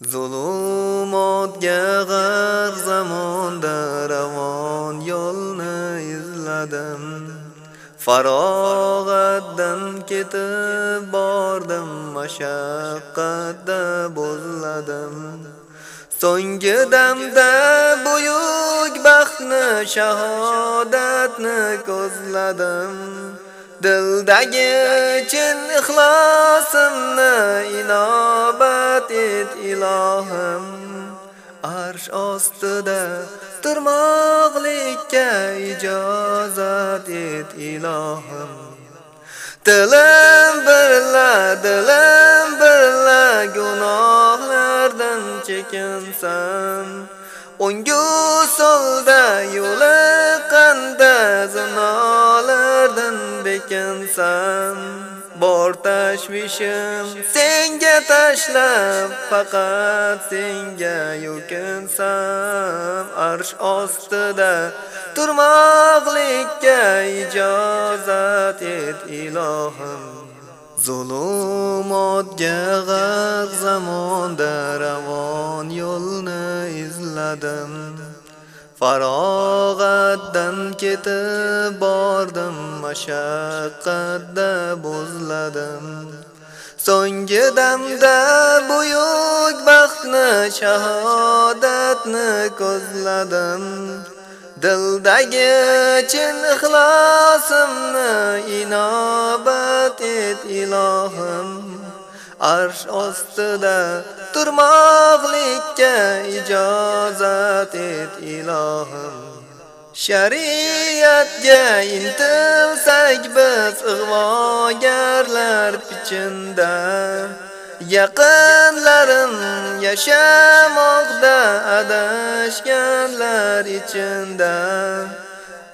Zulumotga g'ar zamonda ravon yo'lni izladim. Farog'atdan ketib bordim, mashaqqatda bo'zladim. So'nggi damda buyuk baxtni, shahodatni ko'zladim. Dildagi chin ixlosimni inobat et ilohim. Arsh ostida turmoqlikka ijozat et ilohim. Dilim birla, dilim birla gunohlardan chekinsam. O'ngu solda yo'lim sensan Bor tashvishim senga tashlab, faqat senga yukinsam. Arsh ostida turmoqlikka ijozat et ilohim. Zulumotga g'arq zamonda ravon yo'lni izladim. Farog'atdan ketib bordim, mashaqqatda bo'zladim. So'nggi damda buyuk baxtni, shahodatni ko'zladim. Dildagi chin ixlosimni inobat et ilohim. Arsh ostida turmoqlikka ijozat et ilohim. Shariatga intilsak biz ig'vogarlar pichinda Yaqinlarim yashamoqda adashganlar ichinda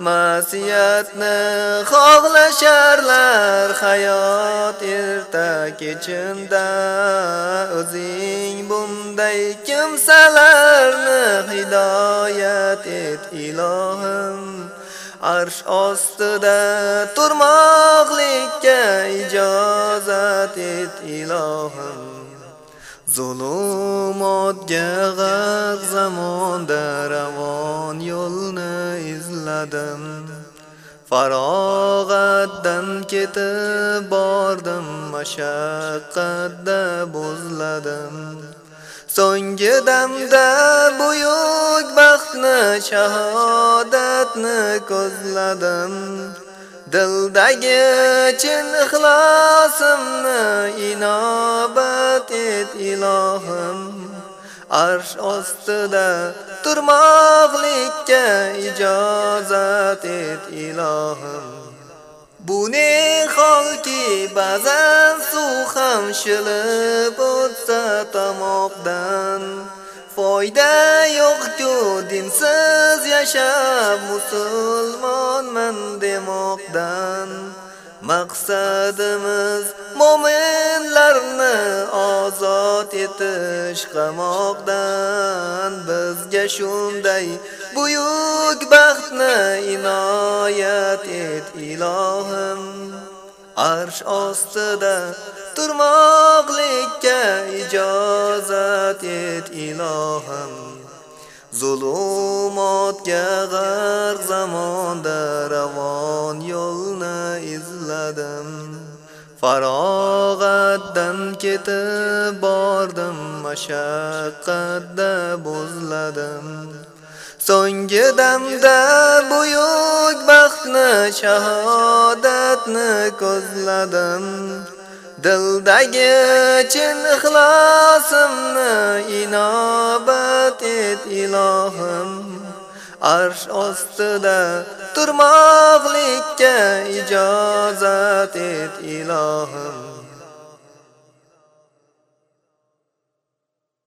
Masiyatni xohlasharlar hayot erta kechinda O'zing bunday kimsalarni hidoyat et ilohim. Arsh ostida turmoqlikka ijozat et ilohim. Zulumotga g'arq zamonda ravon yig'ladim Farog'atdan ketib bordim, mashaqqatda bo'zladim. So'nggi damda buyuk baxtni, shahodatni ko'zladim. Dildagi chin ixlosimni inobat et ilohim. Arsh ostida turmoqlikka ijozat et ilohim. Bu ne holki ba'zan suv ham shilib o'tsa tomoqdan. Foyda yo'q-ku dinsiz yashab musulmonman demoqdan. Maqsadimiz mo'minlarni ozod etish qamoqdan. Bizga shunday buyuk baxtni inoyat et ilohim. Arsh ostida turmoqlikka ijozat et ilohim. Zulumotga g'arq zamonda izladim. Farog'atdan ketib bordim, mashaqqatda bo'zladim. So'nggi damda buyuk baxtni, shahodatni ko'zladim. Dildagi chin ixlosimni inobat et ilohim. Arsh ostida turmoqlikka ijozat et ilohim.